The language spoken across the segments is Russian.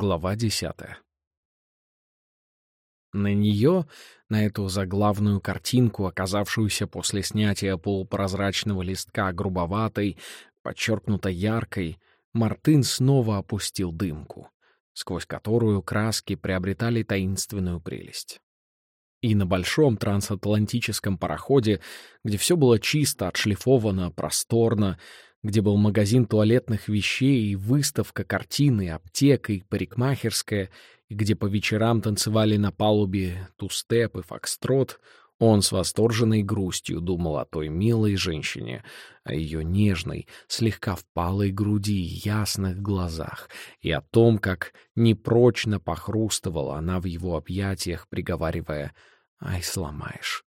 Глава десятая. На нее, на эту заглавную картинку, оказавшуюся после снятия полупрозрачного листка грубоватой, подчеркнуто яркой, Мартын снова опустил дымку, сквозь которую краски приобретали таинственную прелесть. И на большом трансатлантическом пароходе, где все было чисто, отшлифовано, просторно, где был магазин туалетных вещей, выставка картины, аптека и парикмахерская, и где по вечерам танцевали на палубе тустеп и фокстрот, он с восторженной грустью думал о той милой женщине, о ее нежной, слегка впалой груди и ясных глазах, и о том, как непрочно похрустывала она в его объятиях, приговаривая «Ай, сломаешь».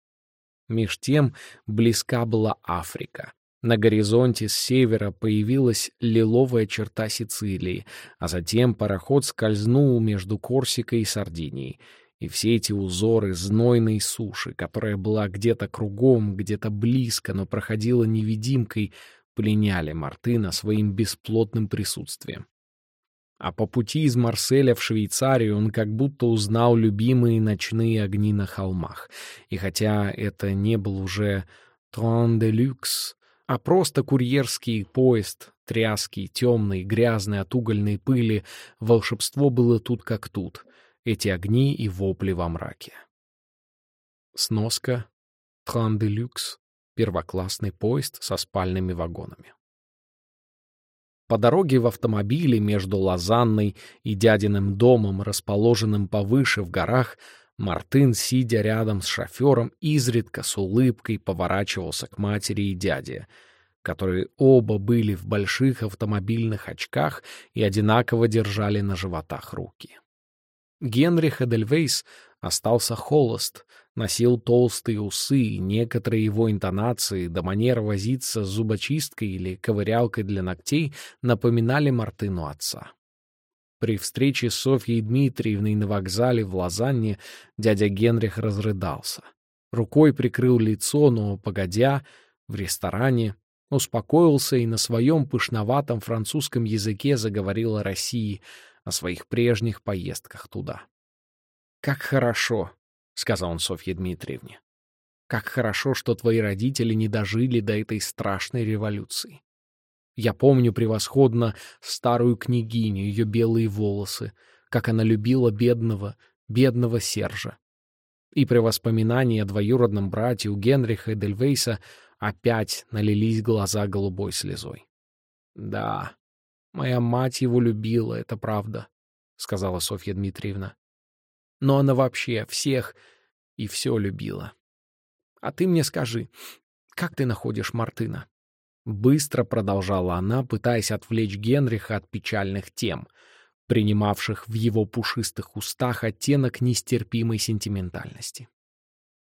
Меж тем близка была Африка, на горизонте с севера появилась лиловая черта Сицилии, а затем пароход скользнул между Корсикой и Сардинией. И все эти узоры знойной суши, которая была где-то кругом, где-то близко, но проходила невидимкой, пленяли Мартына своим бесплотным присутствием. А по пути из Марселя в Швейцарию он как будто узнал любимые ночные огни на холмах. И хотя это не был уже «Трон де люкс», а просто курьерский поезд, тряский, темный, грязный от угольной пыли, волшебство было тут как тут, эти огни и вопли во мраке. Сноска «Тран де люкс» — первоклассный поезд со спальными вагонами. По дороге в автомобиле между Лозанной и дядиным домом, расположенным повыше в горах, Мартын, сидя рядом с шофером, изредка с улыбкой поворачивался к матери и дяде, которые оба были в больших автомобильных очках и одинаково держали на животах руки. Генрих Эдельвейс остался холост, носил толстые усы, и некоторые его интонации до манер возиться с зубочисткой или ковырялкой для ногтей напоминали Мартыну отца. При встрече с Софьей Дмитриевной на вокзале в Лозанне дядя Генрих разрыдался. Рукой прикрыл лицо, но, погодя, в ресторане успокоился и на своем пышноватом французском языке заговорил о России, о своих прежних поездках туда. «Как хорошо», — сказал он Софье Дмитриевне, — «как хорошо, что твои родители не дожили до этой страшной революции. Я помню превосходно старую княгиню, ее белые волосы, как она любила бедного, бедного Сержа. И при воспоминании о двоюродном брате у Генриха Эдельвейса опять налились глаза голубой слезой. «Да, моя мать его любила, это правда», — сказала Софья Дмитриевна. «Но она вообще всех и все любила. А ты мне скажи, как ты находишь Мартына?» Быстро продолжала она, пытаясь отвлечь Генриха от печальных тем, принимавших в его пушистых устах оттенок нестерпимой сентиментальности.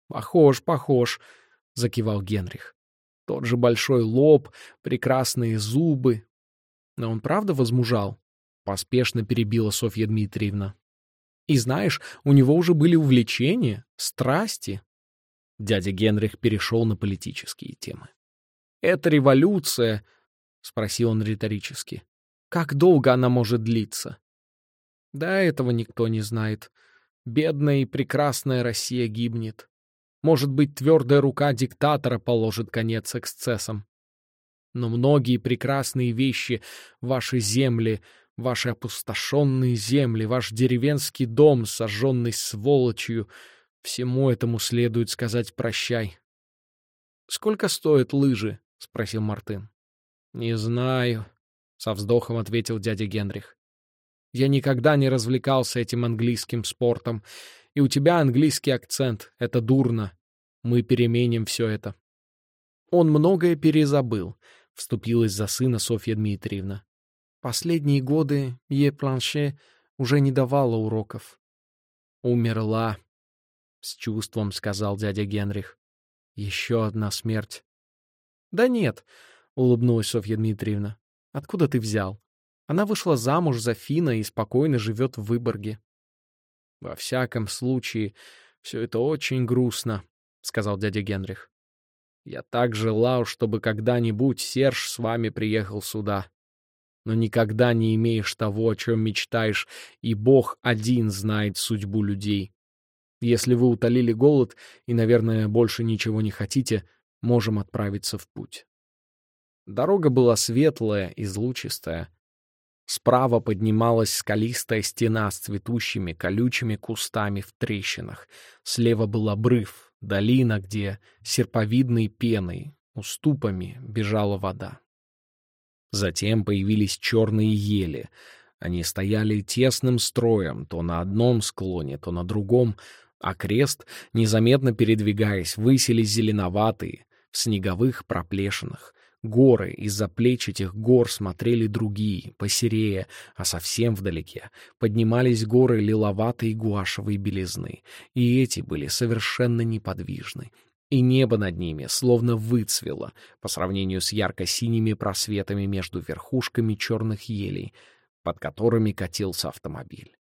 «Похож, похож», — закивал Генрих. «Тот же большой лоб, прекрасные зубы». «Но он правда возмужал?» — поспешно перебила Софья Дмитриевна. «И знаешь, у него уже были увлечения, страсти». Дядя Генрих перешел на политические темы. «Это революция?» — спросил он риторически. «Как долго она может длиться?» «Да этого никто не знает. Бедная и прекрасная Россия гибнет. Может быть, твердая рука диктатора положит конец эксцессам. Но многие прекрасные вещи, ваши земли, ваши опустошенные земли, ваш деревенский дом, сожженный сволочью, всему этому следует сказать прощай. Сколько стоят лыжи? — спросил Мартын. «Не знаю», — со вздохом ответил дядя Генрих. «Я никогда не развлекался этим английским спортом, и у тебя английский акцент. Это дурно. Мы переменим все это». Он многое перезабыл, — вступилась за сына Софья Дмитриевна. Последние годы Е. Планше уже не давала уроков. «Умерла», — с чувством сказал дядя Генрих. «Еще одна смерть. «Да нет», — улыбнулась Софья Дмитриевна. «Откуда ты взял? Она вышла замуж за Фина и спокойно живет в Выборге». «Во всяком случае, все это очень грустно», — сказал дядя Генрих. «Я так желал, чтобы когда-нибудь Серж с вами приехал сюда. но никогда не имеешь того, о чем мечтаешь, и Бог один знает судьбу людей. Если вы утолили голод и, наверное, больше ничего не хотите, можем отправиться в путь. Дорога была светлая, излучистая. Справа поднималась скалистая стена с цветущими колючими кустами в трещинах. Слева был обрыв, долина, где серповидной пеной, уступами бежала вода. Затем появились черные ели. Они стояли тесным строем, то на одном склоне, то на другом, а крест, незаметно передвигаясь, высились зеленоватые, в снеговых проплешинах. Горы, из-за плеч этих гор смотрели другие, посерее, а совсем вдалеке. Поднимались горы лиловатой гуашевой белизны, и эти были совершенно неподвижны. И небо над ними словно выцвело по сравнению с ярко-синими просветами между верхушками черных елей, под которыми катился автомобиль.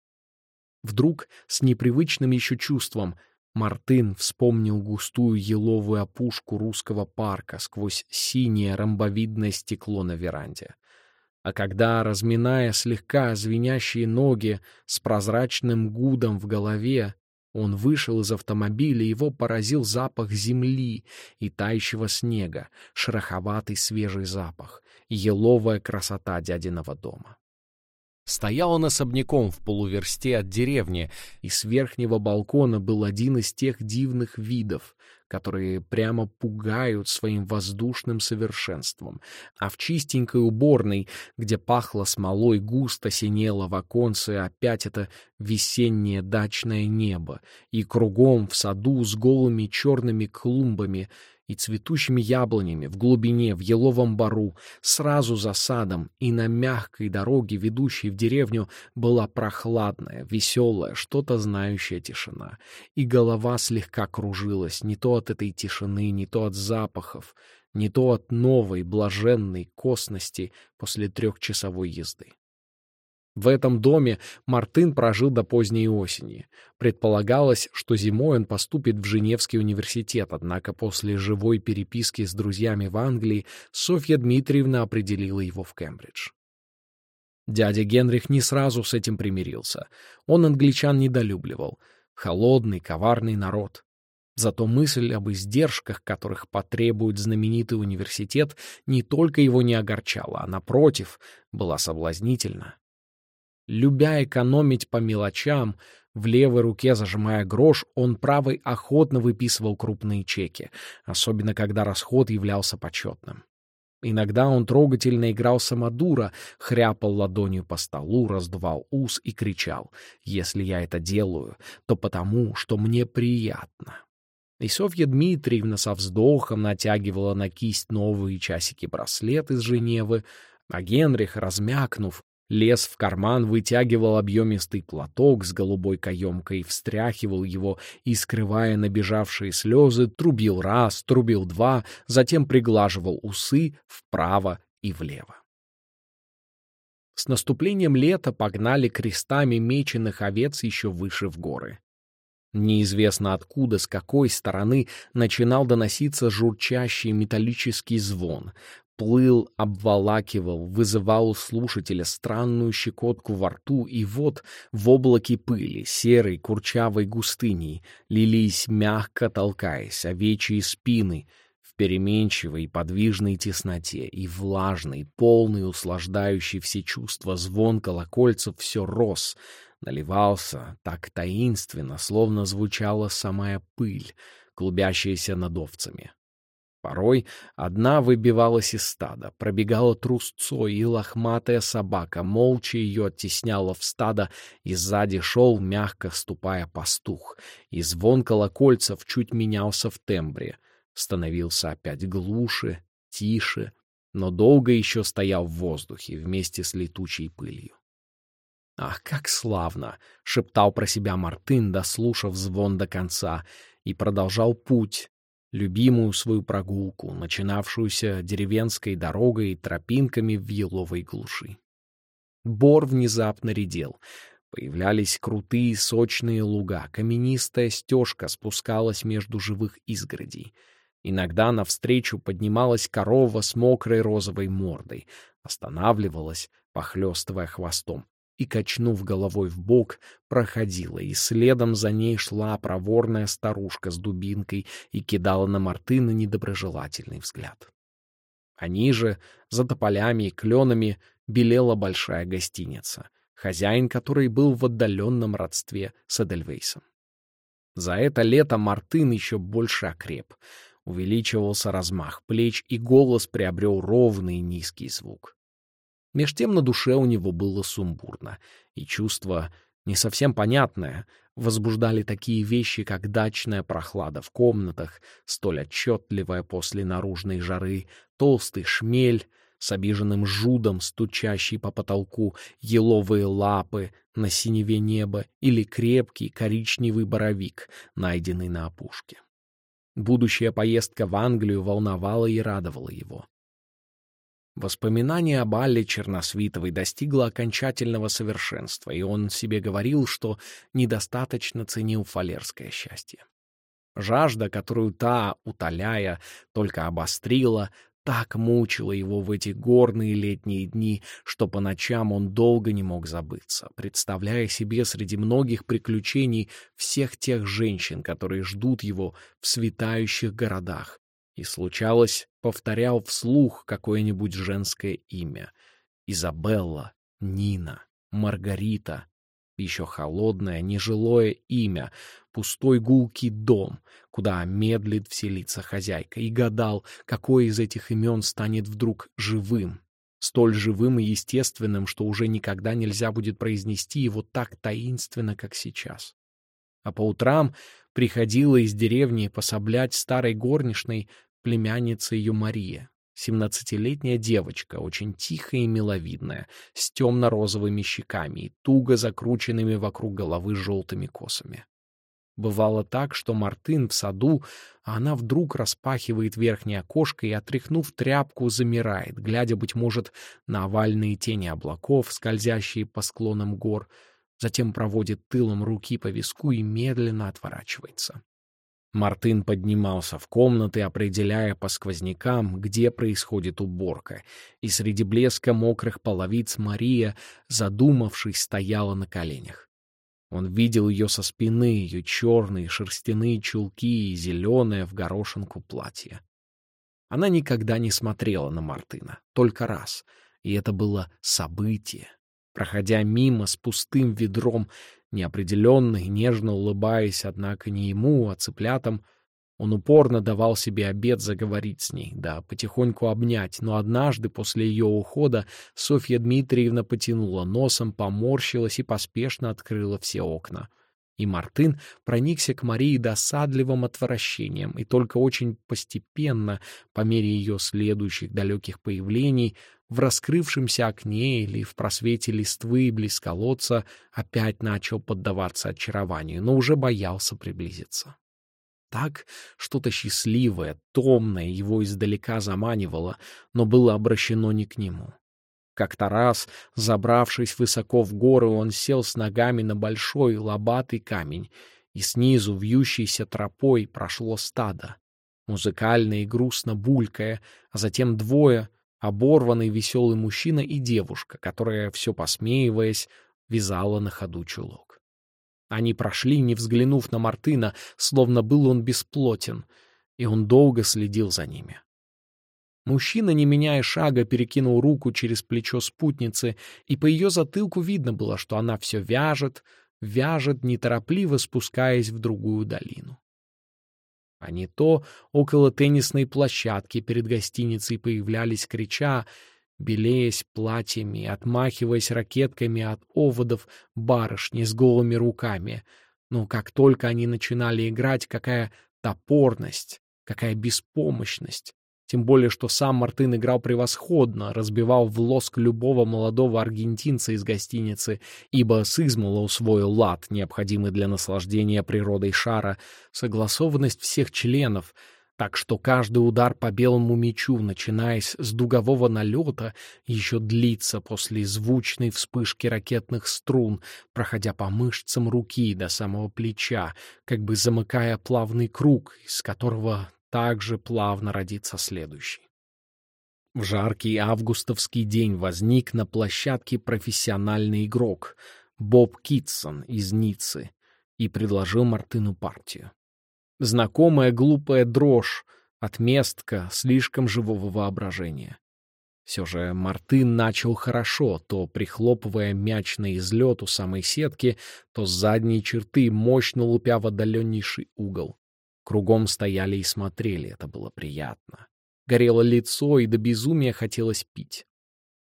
Вдруг, с непривычным еще чувством, Мартын вспомнил густую еловую опушку русского парка сквозь синее ромбовидное стекло на веранде. А когда, разминая слегка звенящие ноги с прозрачным гудом в голове, он вышел из автомобиля, его поразил запах земли и тающего снега, шероховатый свежий запах, еловая красота дядиного дома. Стоял он особняком в полуверсте от деревни, и с верхнего балкона был один из тех дивных видов, которые прямо пугают своим воздушным совершенством. А в чистенькой уборной, где пахло смолой, густо синело в оконце опять это весеннее дачное небо, и кругом в саду с голыми черными клумбами — и цветущими яблонями в глубине, в еловом бару, сразу за садом и на мягкой дороге, ведущей в деревню, была прохладная, веселая, что-то знающая тишина. И голова слегка кружилась не то от этой тишины, не то от запахов, не то от новой, блаженной косности после трехчасовой езды. В этом доме Мартын прожил до поздней осени. Предполагалось, что зимой он поступит в Женевский университет, однако после живой переписки с друзьями в Англии Софья Дмитриевна определила его в Кембридж. Дядя Генрих не сразу с этим примирился. Он англичан недолюбливал. Холодный, коварный народ. Зато мысль об издержках, которых потребует знаменитый университет, не только его не огорчала, а, напротив, была соблазнительна. Любя экономить по мелочам, в левой руке зажимая грош, он правой охотно выписывал крупные чеки, особенно когда расход являлся почетным. Иногда он трогательно играл самодура, хряпал ладонью по столу, раздувал ус и кричал «Если я это делаю, то потому, что мне приятно». И Софья Дмитриевна со вздохом натягивала на кисть новые часики-браслет из Женевы, а Генрих, размякнув, Лез в карман, вытягивал объемистый платок с голубой каемкой, встряхивал его и, скрывая набежавшие слезы, трубил раз, трубил два, затем приглаживал усы вправо и влево. С наступлением лета погнали крестами меченых овец еще выше в горы. Неизвестно откуда, с какой стороны начинал доноситься журчащий металлический звон. Плыл, обволакивал, вызывал у слушателя странную щекотку во рту, и вот в облаке пыли, серой, курчавой густыней, лились, мягко толкаясь, овечьи спины переменчивой подвижной тесноте, и влажный, полный, услаждающий все чувства звон колокольцев все рос, наливался так таинственно, словно звучала самая пыль, клубящаяся над овцами. Порой одна выбивалась из стада, пробегала трусцой, и лохматая собака молча ее оттесняла в стадо, и сзади шел, мягко ступая пастух, и звон колокольцев чуть менялся в тембре, становился опять глуше, тише, но долго еще стоял в воздухе вместе с летучей пылью. «Ах, как славно!» — шептал про себя Мартын, дослушав звон до конца, и продолжал путь, любимую свою прогулку, начинавшуюся деревенской дорогой и тропинками в еловой глуши. Бор внезапно редел. Появлялись крутые сочные луга, каменистая стежка спускалась между живых изгородей. Иногда навстречу поднималась корова с мокрой розовой мордой, останавливалась, похлестывая хвостом, и, качнув головой в бок, проходила, и следом за ней шла проворная старушка с дубинкой и кидала на Мартына недоброжелательный взгляд. А ниже, за тополями и кленами, белела большая гостиница, хозяин которой был в отдаленном родстве с Эдельвейсом. За это лето Мартын еще больше окреп. Увеличивался размах плеч, и голос приобрел ровный низкий звук. Меж тем на душе у него было сумбурно, и чувство, не совсем понятное, возбуждали такие вещи, как дачная прохлада в комнатах, столь отчетливая после наружной жары, толстый шмель с обиженным жудом, стучащий по потолку, еловые лапы на синеве неба или крепкий коричневый боровик, найденный на опушке. Будущая поездка в Англию волновала и радовала его. Воспоминание об Алле Черносвитовой достигло окончательного совершенства, и он себе говорил, что недостаточно ценил фалерское счастье. Жажда, которую та, утоляя, только обострила, так мучила его в эти горные летние дни, что по ночам он долго не мог забыться, представляя себе среди многих приключений всех тех женщин, которые ждут его в светающих городах, и, случалось, повторял вслух какое-нибудь женское имя. Изабелла, Нина, Маргарита. Еще холодное, нежилое имя, пустой гулкий дом, куда медлит вселиться хозяйка, и гадал, какое из этих имен станет вдруг живым, столь живым и естественным, что уже никогда нельзя будет произнести его так таинственно, как сейчас. А по утрам приходила из деревни пособлять старой горничной племянница ее Мария, семнадцатилетняя девочка, очень тихая и миловидная, с темно-розовыми щеками и туго закрученными вокруг головы желтыми косами. Бывало так, что Мартын в саду, а она вдруг распахивает верхнее окошко и, отряхнув тряпку, замирает, глядя, быть может, на овальные тени облаков, скользящие по склонам гор, затем проводит тылом руки по виску и медленно отворачивается. Мартын поднимался в комнаты, определяя по сквознякам, где происходит уборка, и среди блеска мокрых половиц Мария, задумавшись, стояла на коленях. Он видел ее со спины, ее черные шерстяные чулки и зеленое в горошинку платье. Она никогда не смотрела на Мартына, только раз, и это было событие. Проходя мимо с пустым ведром, неопределенно и нежно улыбаясь, однако не ему, а цыплятам, он упорно давал себе обед заговорить с ней, да потихоньку обнять, но однажды после ее ухода Софья Дмитриевна потянула носом, поморщилась и поспешно открыла все окна. И Мартын проникся к Марии досадливым отвращением, и только очень постепенно, по мере ее следующих далеких появлений, в раскрывшемся окне или в просвете листвы близ колодца опять начал поддаваться очарованию, но уже боялся приблизиться. Так что-то счастливое, томное его издалека заманивало, но было обращено не к нему. Как-то раз, забравшись высоко в горы, он сел с ногами на большой лобатый камень, и снизу вьющейся тропой прошло стадо. Музыкально и грустно булькая, а затем двое, оборванный веселый мужчина и девушка, которая, все посмеиваясь, вязала на ходу чулок. Они прошли, не взглянув на Мартына, словно был он бесплотен, и он долго следил за ними. Мужчина, не меняя шага, перекинул руку через плечо спутницы, и по ее затылку видно было, что она все вяжет, вяжет, неторопливо спускаясь в другую долину. А не то около теннисной площадки перед гостиницей появлялись, крича, белеясь платьями, отмахиваясь ракетками от оводов барышни с голыми руками. Но как только они начинали играть, какая топорность, какая беспомощность. Тем более, что сам Мартын играл превосходно, разбивал в лоск любого молодого аргентинца из гостиницы, ибо с измала усвоил лад, необходимый для наслаждения природой шара, согласованность всех членов, так что каждый удар по белому мячу, начинаясь с дугового налета, еще длится после звучной вспышки ракетных струн, проходя по мышцам руки до самого плеча, как бы замыкая плавный круг, из которого также плавно родится следующий. В жаркий августовский день возник на площадке профессиональный игрок Боб Китсон из Ниццы и предложил Мартыну партию. Знакомая глупая дрожь, отместка слишком живого воображения. Все же Мартын начал хорошо, то прихлопывая мяч на излет у самой сетки, то с задней черты мощно лупя в отдаленнейший угол. Кругом стояли и смотрели, это было приятно горело лицо, и до безумия хотелось пить.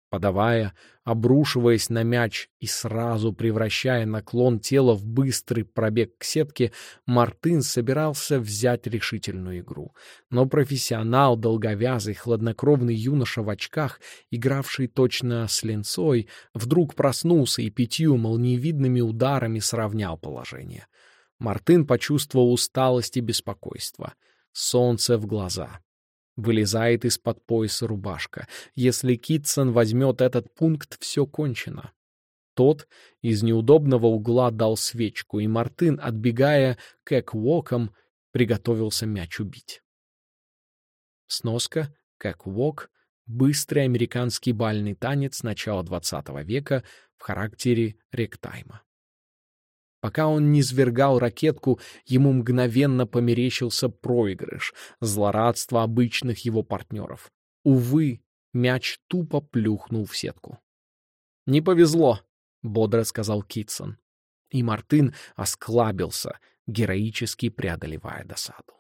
Подавая, обрушиваясь на мяч и сразу превращая наклон тела в быстрый пробег к сетке, Мартын собирался взять решительную игру. Но профессионал, долговязый, хладнокровный юноша в очках, игравший точно с линцой, вдруг проснулся и пятью молниевидными ударами сравнял положение. Мартын почувствовал усталость и беспокойство. Солнце в глаза. Вылезает из-под пояса рубашка. Если Китсон возьмет этот пункт, все кончено. Тот из неудобного угла дал свечку, и Мартын, отбегая к эквокам, приготовился мяч убить. Сноска «Кэк-вок» — быстрый американский бальный танец начала XX века в характере ректайма. Пока он не свергал ракетку, ему мгновенно померещился проигрыш, злорадство обычных его партнеров. Увы, мяч тупо плюхнул в сетку. «Не повезло», — бодро сказал Китсон. И Мартын осклабился, героически преодолевая досаду.